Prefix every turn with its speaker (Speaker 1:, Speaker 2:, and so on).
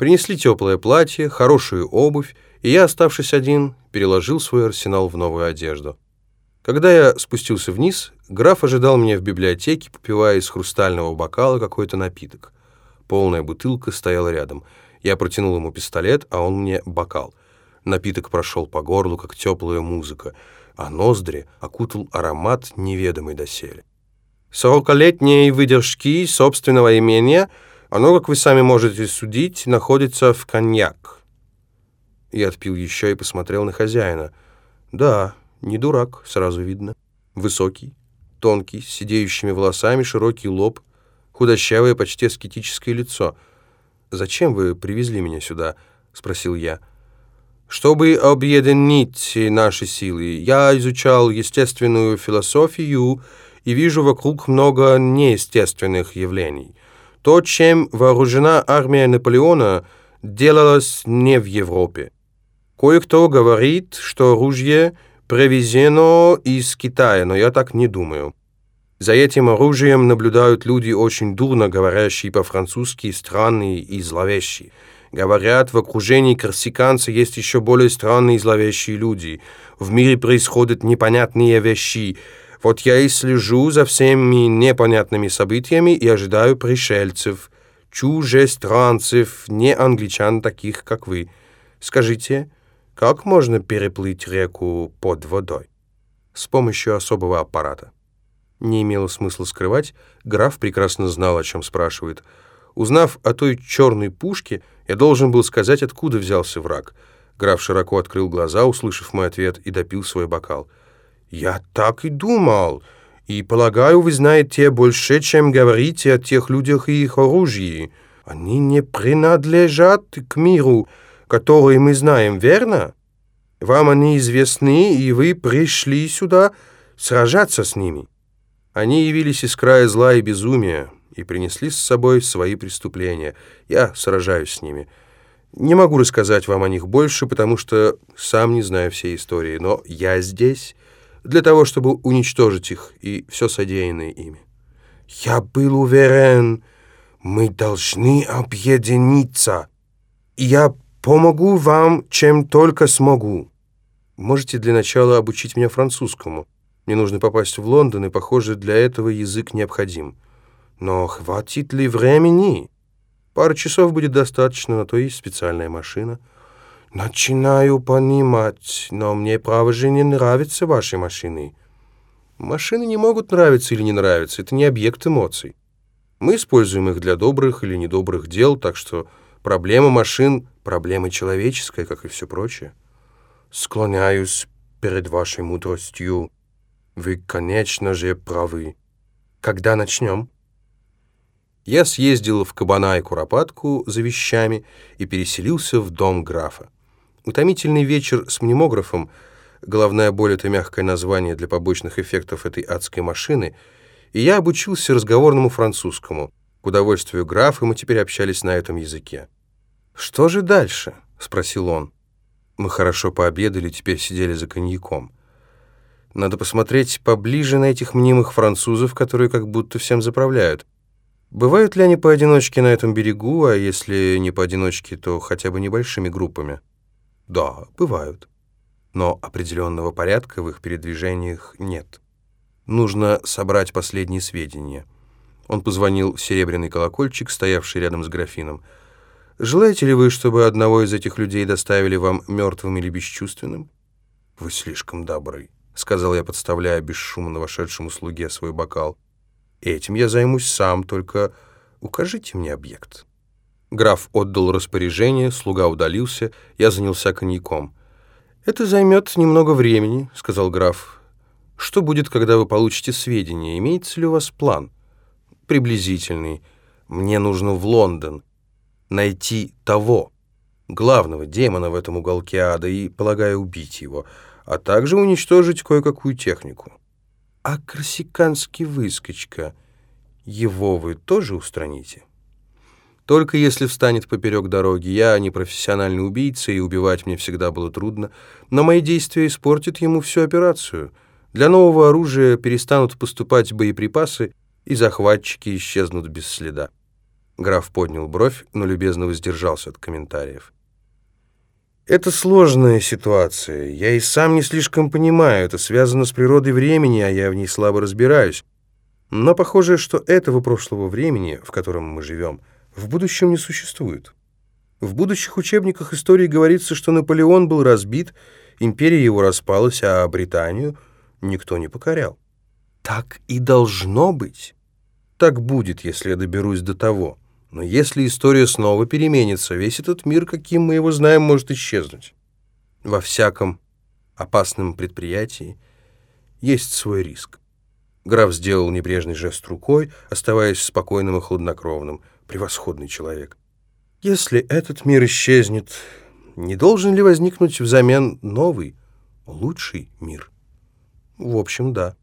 Speaker 1: Принесли теплое платье, хорошую обувь, и я, оставшись один, переложил свой арсенал в новую одежду. Когда я спустился вниз, граф ожидал меня в библиотеке, попивая из хрустального бокала какой-то напиток. Полная бутылка стояла рядом. Я протянул ему пистолет, а он мне бокал. Напиток прошел по горлу, как теплая музыка, а ноздри окутал аромат неведомый доселе. Сорокалетней выдержки собственного имения — оно, как вы сами можете судить, находится в коньяк. Я отпил еще и посмотрел на хозяина. Да, не дурак, сразу видно. Высокий, тонкий, с сидеющими волосами, широкий лоб, худощавое, почти аскетическое лицо. «Зачем вы привезли меня сюда?» — спросил я. «Чтобы объединить наши силы. Я изучал естественную философию и вижу вокруг много неестественных явлений». То, чем вооружена армия Наполеона, делалось не в Европе. Кое-кто говорит, что оружие привезено из Китая, но я так не думаю. За этим оружием наблюдают люди, очень дурно говорящие по-французски, странные и зловещие. Говорят, в окружении корсиканца есть еще более странные и зловещие люди. В мире происходят непонятные вещи – вот я и слежу за всеми непонятными событиями и ожидаю пришельцев, чужестранцев, не англичан таких, как вы. Скажите, как можно переплыть реку под водой? С помощью особого аппарата. Не имело смысла скрывать, граф прекрасно знал, о чем спрашивает. Узнав о той черной пушке, я должен был сказать, откуда взялся враг. Граф широко открыл глаза, услышав мой ответ, и допил свой бокал. «Я так и думал. И, полагаю, вы знаете больше, чем говорите о тех людях и их оружии. Они не принадлежат к миру, который мы знаем, верно? Вам они известны, и вы пришли сюда сражаться с ними». Они явились из края зла и безумия и принесли с собой свои преступления. Я сражаюсь с ними. Не могу рассказать вам о них больше, потому что сам не знаю всей истории, но я здесь для того, чтобы уничтожить их и все содеянное ими. «Я был уверен, мы должны объединиться, я помогу вам, чем только смогу. Можете для начала обучить меня французскому. Мне нужно попасть в Лондон, и, похоже, для этого язык необходим. Но хватит ли времени? Пара часов будет достаточно, на то есть специальная машина». «Начинаю понимать, но мне, право же, не нравятся ваши машины». Машины не могут нравиться или не нравиться, это не объект эмоций. Мы используем их для добрых или недобрых дел, так что проблема машин — проблема человеческая, как и все прочее. Склоняюсь перед вашей мудростью. Вы, конечно же, правы. Когда начнем? Я съездил в Кабана и Куропатку за вещами и переселился в дом графа. Утомительный вечер с мнемографом, головная боль — это мягкое название для побочных эффектов этой адской машины, и я обучился разговорному французскому. К удовольствию графа мы теперь общались на этом языке. «Что же дальше?» — спросил он. Мы хорошо пообедали, теперь сидели за коньяком. Надо посмотреть поближе на этих мнимых французов, которые как будто всем заправляют. Бывают ли они поодиночке на этом берегу, а если не поодиночке, то хотя бы небольшими группами? Да, бывают. Но определенного порядка в их передвижениях нет. Нужно собрать последние сведения. Он позвонил в серебряный колокольчик, стоявший рядом с графином. «Желаете ли вы, чтобы одного из этих людей доставили вам мертвым или бесчувственным?» «Вы слишком добры», — сказал я, подставляя бесшумно вошедшему слуге свой бокал. «Этим я займусь сам, только укажите мне объект». Граф отдал распоряжение, слуга удалился, я занялся коньяком. «Это займет немного времени», — сказал граф. «Что будет, когда вы получите сведения? Имеется ли у вас план?» «Приблизительный. Мне нужно в Лондон. Найти того, главного демона в этом уголке ада, и, полагаю, убить его, а также уничтожить кое-какую технику». «А корсиканский выскочка, его вы тоже устраните?» Только если встанет поперек дороги. Я не профессиональный убийца, и убивать мне всегда было трудно. Но мои действия испортят ему всю операцию. Для нового оружия перестанут поступать боеприпасы, и захватчики исчезнут без следа. Граф поднял бровь, но любезно воздержался от комментариев. Это сложная ситуация. Я и сам не слишком понимаю. Это связано с природой времени, а я в ней слабо разбираюсь. Но похоже, что этого прошлого времени, в котором мы живем, в будущем не существует. В будущих учебниках истории говорится, что Наполеон был разбит, империя его распалась, а Британию никто не покорял. Так и должно быть. Так будет, если я доберусь до того. Но если история снова переменится, весь этот мир, каким мы его знаем, может исчезнуть. Во всяком опасном предприятии есть свой риск. Граф сделал небрежный жест рукой, оставаясь спокойным и хладнокровным. Превосходный человек. Если этот мир исчезнет, не должен ли возникнуть взамен новый, лучший мир? В общем, да.